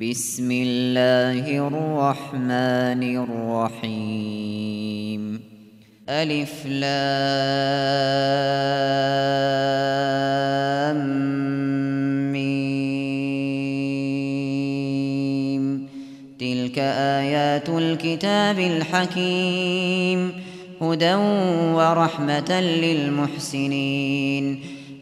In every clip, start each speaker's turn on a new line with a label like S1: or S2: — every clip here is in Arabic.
S1: بسم اللہ الرحمن الرحیم ألف لام میم تلك آیات الكتاب الحکیم هدى ورحمة للمحسنين.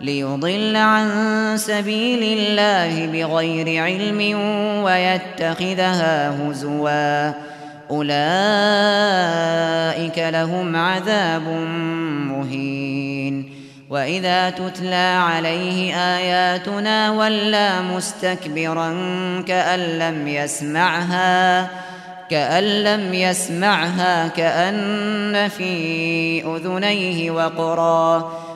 S1: ليضل عن سبيل الله بغير علم ويتخذها هزوا. أولئك لهم عذاب مهين. وإذا تتلى عليه آياتنا ولا مستكبرا كأن لم يسمعها كأن لم يسمعها كأن في أذنيه وقرا.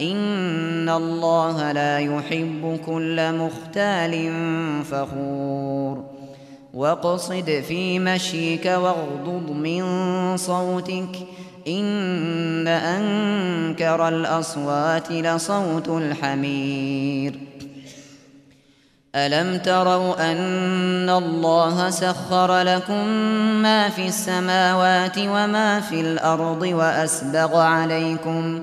S1: ان الله لا يحب كل مختال فخور واقصد في مشيك واغضض من صوتك ان انكر الاصوات لصوت الحمير الم تروا ان الله سخر لكم ما في السماوات وما في الأرض واسبغ عليكم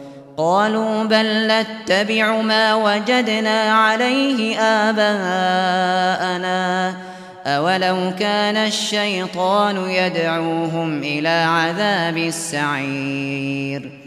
S1: قالوا بل نتبع ما وجدنا عليه آباءنا. أولو كان الشيطان يدعوهم إلى عذاب السعير.